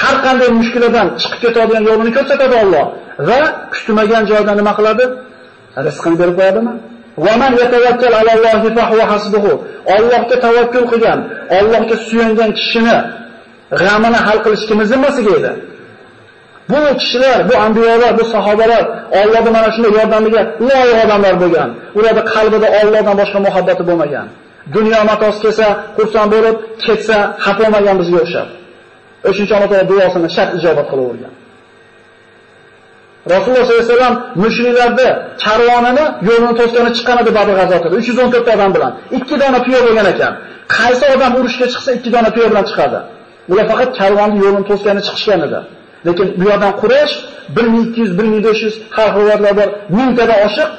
har qanday mushkuladan chiqib ketadigan yo'lini ko'rsatadi Alloh va kutmagan joydan nima qiladi? rizqini berib qo'yadimi? Va man yatawakkal alallohi fa huwa. Allohga tavakkul qilgan, Allohga suyangan kishini g'amini hal qilish kim zimmasiga edi? Bu kishilar, bu anbiyolar, bu sahobalar Allohning mana shunday yordamiga loyiq odamlar bo'lgan. Ularda qalbida Allohdan boshqa muhabbati bo'lmagan. Dunyo matosi kelsa, xursand bo'lib, ketsa, xafa bo'lmagan bizga o'xshab. O'shincha Alloh taolo duosini shart ijobat qilavergan. Rasululloh sollallohu alayhi vasallam mushriklarni karvonini yo'lini to'sgani chiqqan edi Badr g'azotida 314 ta odam bilan. 2 dona piyo bo'lgan ekan. Qaysi odam urushga chiqsa 2 dona piyo bilan chiqadi. Ular faqat karvonni yo'lini to'sgani chiqishgan edi. Lekin bu yerdan Quraysh 1200, 1500 har xillar bor, mingtadan oshiq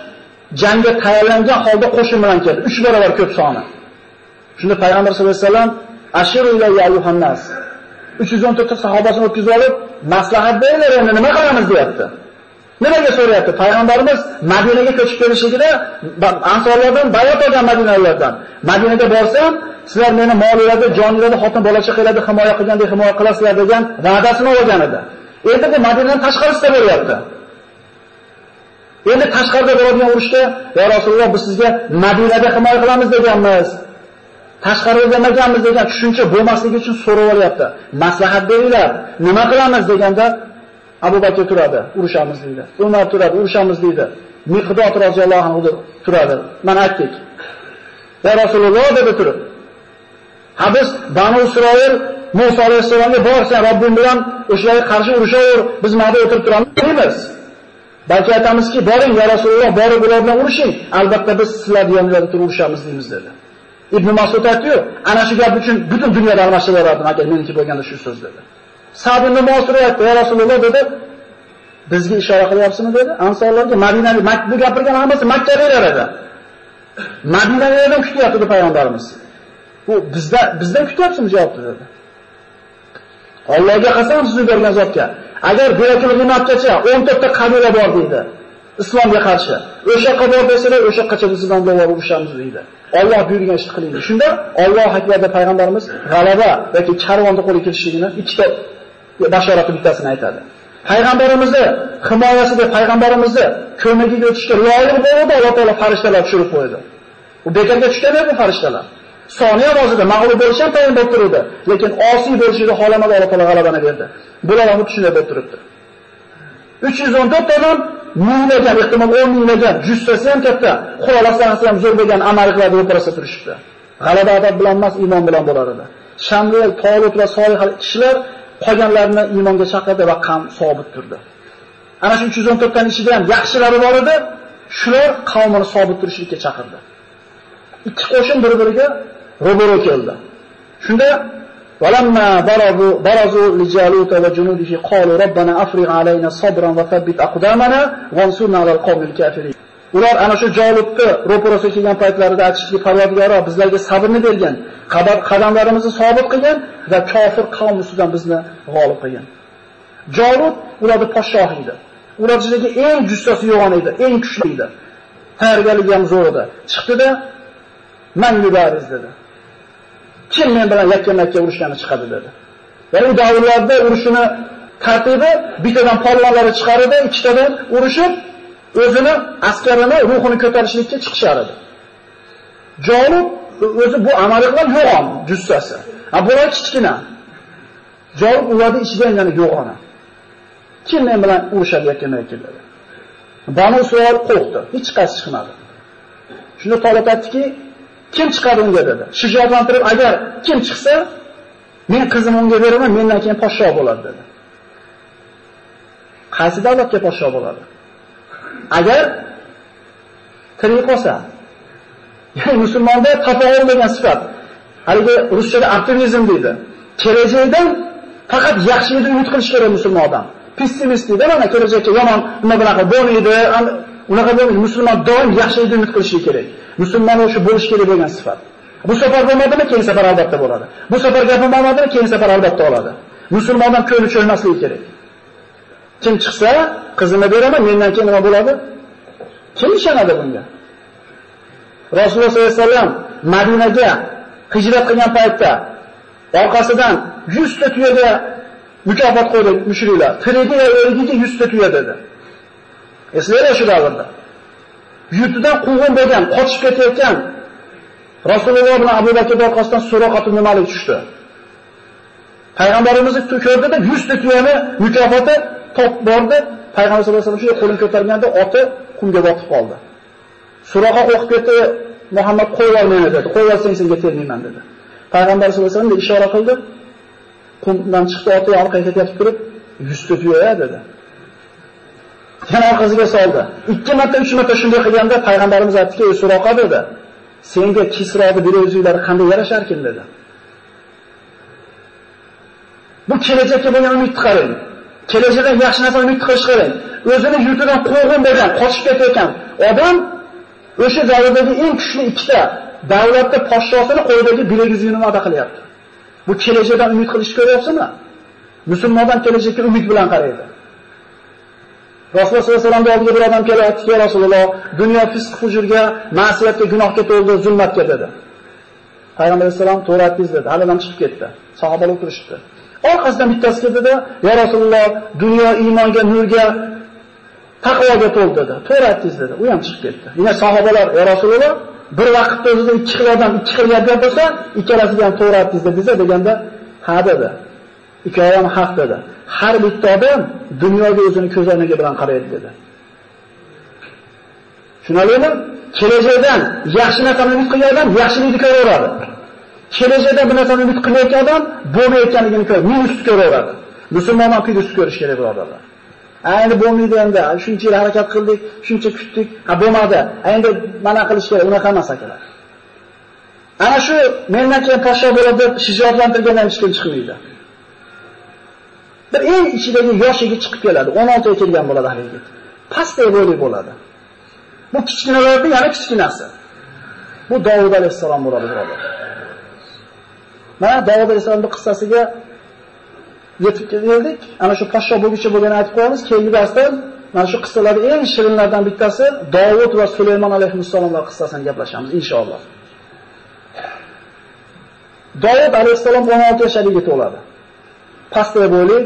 jangga tayyorlangan holda qo'shin bilan keldi. 3 barobar ko'p soni. Shunda payg'ambar sollallohu alayhi vasallam ashiru ilayya ayyuhannas 314 ta sahobasini o'tkazib olib, maslahat beringlar endi nima qilamiz deyapti. Nimaga so'rayapti? Payg'ambarimiz Madinaga ko'chib kelishligida ansorlardan bayat olgan Madinalardan. Madinaga borsam, sizlar meni mollarni, jonlarni, xotin bola-chaqalarni himoya qilgandek himoya qilasizlar degan va'dasini olgan edi. Endi bu Madinadan tashqarisida bo'lyapti. Endi tashqarida bo'ladigan urushda, "Ya Rasululloh, biz sizga Madinada himoya qilamiz deganmiz." Tashqarida demaganmiz degan tushuncha bo'lmasligi uchun so'rab olyapti. Maslahat beringlar. Nima qilamiz deganda Abu Bakr turadi, urushamiz deydi. Umar turadi, urushamiz deydi. Miqdod roziyallohu anhu turadi. Mana aytdik. Ya Rasululloh dedi turib. Ha biz Banu Isroil Musa alayhisolamga borsa Rabbim bilan o'shalarga qarshi urushaver, biz mana o'tirib turamiz deymiz. Balki aytamizki, boring ya Rasululloh, borib ular bilan urushing. Albatta biz sizlar yoningizda turib urushamiz deymiz dedi. Ibn Mas'ud aytdi ana shu gap uchun butun dunyoda almashib borardim agar meniki bo'lganda shu so'z dedi. Sa'd ibn Mas'ud "Ya Rasululloh" dedi, "Bizga ishora qilyapsizmi?" dedi. Ansorlarga Madinani bu gapirgan hammasi Makkaliklar edi. Madinaliklardan kutyapti dedi payg'ambarimiz. Bu bizda bizdan kutyapsizmi javobni dedi. Allohga qasam sizni bergan zotga. Agar Berakul G'imatgacha 14 ta qabila bor deydi. Islomga qarshi. O'sha yoqqa bor desalar, o'sha yoqqacha biz bilan bilan urushamiz deydi. Alloh buyurgan ishni qiling. Shunda Alloh akbarda payg'ambarimiz g'alaba yoki karvonni qo'lga kirishligini ikkita bashoratni bittasini aytadi. Payg'ambarimizni himoyasida payg'ambarimizni ko'magiga o'tishga loyiq bo'ldi, Alloh taolo farishtalar tushirib qo'ydi. U bekorga tushgan edi farishtalar. Soniya ovozida mag'lub bo'lish ham tayin bo'lib turdi, lekin osiy bo'lishini xohlamadi Alloh taolo g'alabani berdi. Bular ham shunday bo'lib turibdi. 314 tadan minglagan, ehtimol 10 minglagan, jussasi ham katta, qurol ham zo'r bo'lgan amalliklarni o'tirasa turishibdi. G'alaba adab bilan emas, iymon bilan bo'lar edi. Shamli, Tolib va Solih kishilar qolganlarini iymonga chaqirdi va qam sobit turdi. Ana shu 314 taning ichida ham yaxshilari bor edi, shular qavmini sobit turishlikka chaqirdi. Ikki qo'shin bir-biriga ro'baro keldi. Shunda valamma barazu barazu lijaluta va junudihi qalu robbana afrigh alayna sabran va thabbit aqdamana wansurna alal qawmil kafirin. Ular ana shu jolibni ro'parasiga kelgan paytlarida aytishki, Parvardigoro bizlarga sabrni bergan, qadamlarimizni sobit qilgan va kofir qavm ustidan bizni g'olib qilgan. Jolib ularning podshohi edi. Ular ichidagi eng jussasi yo'g'on edi, eng kuchli edi. Tayyorgarligi ham zo'r edi. Chiqdi-da, "Man yubariz" dedi. Kim men bilan yakka-makka urushgani chiqadi dedi. Ya'ni u davrlarda urushini tartibi bittadan polvonlari chiqarib, ikkitadan urushib o'zini askarini ruhini ko'tarishlikka chiqishar edi. Jonib o'zi bu amaliy yo'g'on jussasi. Ha bular kichkina. Jonib ularni ichida yana yo'g'oni. Kim men bilan urushadi ekan dedi. Banu Suol qo'rqdi, hech qaysi chiqmadi. Shunda Tolat aytdiki, kim chiqadi unga dedi. Shijoatlantirib, agar kim chiqsa, men qizimni unga beraman, mendan keyin podshoh bo'ladi dedi. Qaysi davlatga podshoh bo'ladi? Agar tirik qolsa, ya'ni musulmonda tafaul degan sifat. Haligi ruschada optimizm deydi. Kelajakdan faqat yaxshilikni umid qilish kerak musulmon odam. Pessimist deydi, mana kelajakka yomon nima bunaqa bo'lmaydi, unaqa bo'lmaydi. Musulmon doim yaxshilikni umid qilishi kerak. Musulmon o'sha bo'lish kerak bo'lgan sifat. Bu safar bo'lmadimi, keyin safar albatta bo'ladi. Bu safar gapim bo'lmadimi, keyin safar albatta oladi. Musulmondan ko'ngli cho'lmasligi kerak. Kim chiqsa, qizini beraman, mendan keyin nima bo'ladi? Kim ishonadi bunga? Rasululloh sollallohu alayhi vasallam Madinaga hijrat qilgan paytda orqasidan 100 ta tuyaga mukofot qo'ydi mushriklar. Tirigi va o'ligiga 100 ta tuya dedi. E, Eslaylar shu davrda. Yurtidan quvg'in bo'lgan, qochib ketayotgan Rasululloh bilan Abu Bakr orqasidan Suroqat ibn Malik tushdi. Payg'ambarimizni ko'rdida 100 ta tuyani mukofoti top bordi. Payg'ambar sollallohu alayhi vasallam shu qo'lini ko'targanda oti qumga botib qoldi. Suroqa qo'rqib ketdi, Muhammad qo'yib meni dedi. Qo'yib olsang senga termayman dedi. Payg'ambar sollallohu alayhi vasallam ishora qildi. Qumdan chiqdi, oti orqaga ketib turib, 100 ta tuya dedi. Yana orqasiga soldi. Ikki marta, uch marta shunday qilganda payg'ambarimiz aytdiki, "Ey Suroqa" dedi. Senga Kisroni bir o'zinglar qanday yarasharkin dedi. Bu kelajakka bo'lgan umid qarang. Kelajakdan yaxshi narsani umid qilish qarang. O'zini yurtidan qo'rg'in bo'lgan, qochib ketayotgan odam o'sha davrdagi eng kuchli ikkita davlatda podshosini qo'lidagi bilaguzugini va'da qilyapti. Bu kelajakdan umid qilishni ko'ryapsizmi? Musulmondan kelajakka umid bilan qaraydi. Rasululloh sollallohu alayhi vasallam oldiga bir odam kelib aytdiki, Rasululloh, dunyo fisq hujurga, ma'siyatga, gunohga to'ldi, zulmatga dedi. Payg'ambar vasallam to'g'ri aytdingiz dedi. Halidan chiqib ketdi. Sahobalar o'tirishdi. Orqasidan bittasi keldi-da, "Ya Rasululloh, dunyo iymonga, nurga, taqvoga to'ldi" dedi. To'g'ri aytdingiz dedi. U ham chiqib ketdi. Yana sahobalar, "Ya Rasululloh, bir vaqtda o'zida ikki xil odam, ikki xil gap gapirsa, ikkalasiga ham to'g'ri aytdingiz" desa deganda, "Ha" dedi. Ikkovi ham haq dedi. Har bitta odam dunyoga o'zini ko'zoynagi bilan qaraydi dedi. Tushunarlimi? Kelajakdan yaxshi narsani umid qilgan odam yaxshilikni ko'raveradi. Kelajakda bir narsani umid qilayotgan odam bo'lmayotganligini ko'radi, minusni ko'raveradi. Musulmon ham plyusni ko'rish kerak birodarlar. Endi bo'lmaydi endi. Shuncha yil harakat qildik, shuncha kutdik, ha bo'lmadi. Endi mana qilish kerak, unaqa emas akalar. Ana shu mendan keyin podsho bo'ladi deb shijoatlantirgandan hech kim chiqmaydi. Bir eng ichidagi yosh yigit chiqib keladi. 16 ga kelgan bo'ladi hali yigit. Pastday bo'yli bo'ladi. Bu kichkinalarning yana kichkinasi. Bu Davud alayhisalom bo'ladi, birodarlar. Mana Davud alayhisalomning qissasiga yetib keldik. Ana shu poshsho bo'lguncha bo'lganini aytib qo'yamiz. Keyingi darsda mana shu qissalarning eng shirinlaridan bittasi Davud va Sulaymon alayhissalomlar qissasini gaplashamiz inshaalloh. Davud alayhissalom 16 yoshli yigit bo'ladi. Pastda bo'yli,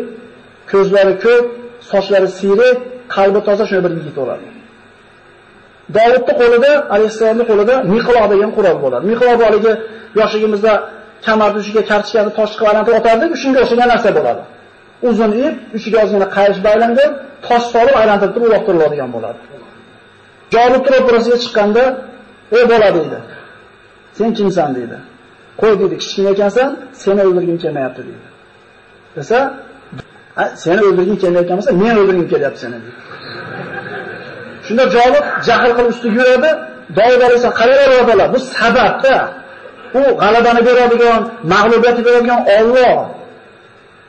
ko'zlari ko'p, sochlari siyrak, qalbi toza shunday bir yigit bo'ladi. Davudning qo'lida, alayhissalomning qo'lida miqlob degan qurol bo'ladi. Miqlob haligi yoshligimizda kamarni tushiga kartochkani tosh qilib aylantirib o'tardik, shunga o'xshagan narsa bo'ladi. Uzun ip, uchiga ozgina qayish baylangan, tosh solib aylantirib turib uloqtiriladigan bo'ladi. Jobir turib burasiga chiqqanda, "Ey bola" deydi. "Sen kimsan?" deydi. Qo'y dedi, kichkina ekansan, seni o'ldirgim kelmayapti dedi. Desa, seni o'ldirgim kelmayotgan bo'lsa, men o'ldirgim kelyapti seni dedi. Shunda javob jahl qilib ustiga yuradi. Dovud alayhisalom qaranglar birodarlar, bu sababda u g'alabani beradigan, mag'lubiyatni beradigan Alloh.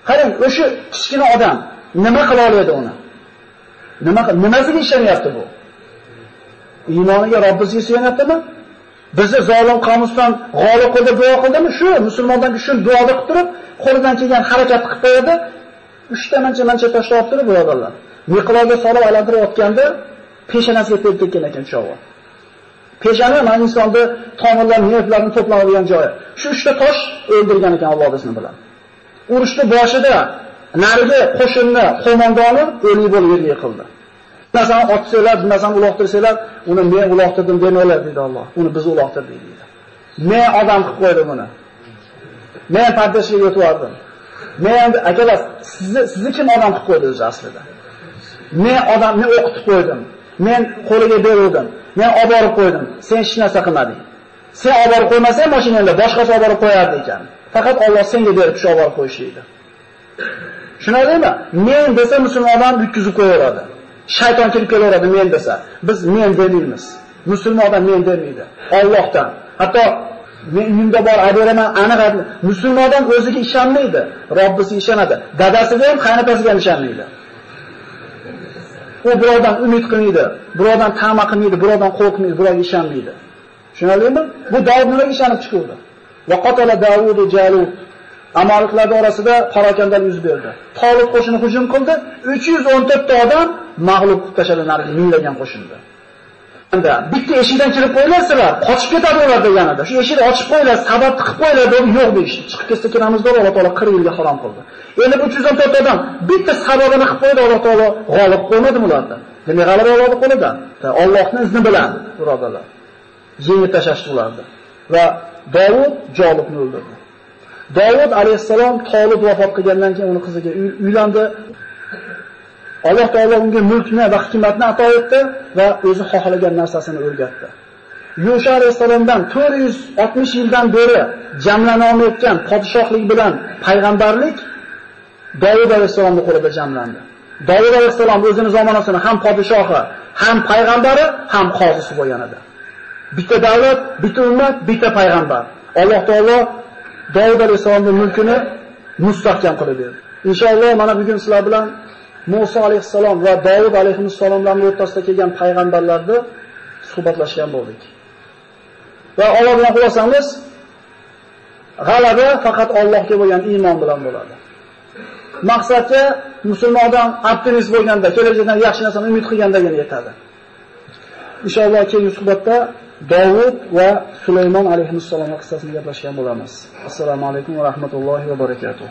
Qarang, o'sha kichkina odam nima qila oladi uni? Nima nimasiga ishonyapti bu? Iymoniga Robbisiga suyanyaptimi? Bizni zolim qavmdan g'olib qildi, duo qildimi? Shu musulmondan shu duoda qilib turib, qo'lidan kelgan harakatni qilib qo'yadi. 3 ta mancha-mancha tashlab turib, birodarlar. Miqloga solib aylantirib otganda peshonasiga tegib ketgan ekan cho'g'i. Peshona mana insonda tomirlar, nervlarni to'planadigan joyi. Shu uchta tosh o'ldirgan ekan Alloh bizni bilan. Urushni boshida narigi qo'shinni qo'mondoni o'lik bo'lib yerga yiqildi. Narsani otsanglar, masalan, uloqtirsanglar, uni men uloqtirdim demanglar dedi Alloh. Uni biz uloqtirdik dedi. Men odam qilib qo'ydim uni. Men pardashga o'tvardim. Men akalar, sizni sizni kim odam qilib qo'ydi o'zi aslida? Men odamni o'qitib qo'ydim. Men qo'liga berdim. Men olib borib qo'ydim. Sen hech narsa qilmading. Sen olib borib qo'ymasang mashinangda boshqasi olib borib qo'yardi ekan. Faqat Alloh senga berib shu olib borib qo'yish edi. Tushunadingmi? Men desa musulmonlar yutkizib qo'yaveradi. Shayton kirib kelaveradi men desa. Biz men demaymiz. Musulmon odam men demaydi. Allohdan. Hatto men uyimda bor aytiraman, aniq musulmon odam o'ziga ishonmaydi, Robbisiga ishonadi. Dadasiga ham, qaynotasiga ham ishonmaydi. U birovdan umid qilmaydi, birovdan ta'ma qilmaydi, birovdan qo'rqmaydi, birovga ishonmaydi. Tushunarlimi? Bu Davud nimaga ishonib chiqdi? Va qatala Davud Jalut. Amoliklar orasida parokandalik yuz berdi. Tolib qo'shini hujum qildi, 314 ta odam mag'lub qilib tashladi narigi minglagan qo'shinda. Endi bitta eshikdan kirib qo'ylasizlar, qochib ketadi ular deganida. Shu eshikni ochib qo'ylar, sabab qilib qo'ylar deb yo'q deyishdi. Chiqib ketsa kiramiz deb Alloh taolo 40 yilga harom qildi. Endi 314 odam bitta sababini qilib qo'ydi Alloh taolo g'olib qo'ymadi ulardan. Nima g'alaba Allohning qo'lidan. Allohning izni bilan, birodarlar. Yengib tashlashdi ularni. Va Davud Jolibni o'ldirdi. Davud alayhissalom Tolib vafot qilgandan keyin uni qiziga uylandi. Alloh taolo unga mulkni va hikmatni ato etdi va o'zi xohlagan narsasini o'rgatdi. Yusha alayhissalomdan 460 yildan beri jamlana olmayotgan podshohlik bilan payg'ambarlik Davud alayhissalomning qo'lida jamlandi. Davud alayhissalom o'zining zamonasini ham podshohi, ham payg'ambari, ham qozisi bo'lgan edi. Bitta davlat, bitta ummat, bitta payg'ambar. Alloh taolo Davud alayhissalomning mulkini mustahkam qilib berdi. Inshaalloh mana bugun sizlar bilan Musa alayhissalom va Davud alayhissalomlarning o'rtasida kelgan payg'ambarlarni suhbatlashgan bo'ldik. Va Alloh bilan xulosamiz g'alaba faqat Allohga bo'lgan iymon bilan bo'ladi. Maqsadga musulmon odam optimist bo'lganda, kelajakdan yaxshi narsani umid qilgandagina yetadi. Inshaalloh keyingi suhbatda Davud va Sulaymon alayhissalomning qissasini gaplashgan bo'lamiz. Assalomu alaykum va rahmatullohi va barakatuh.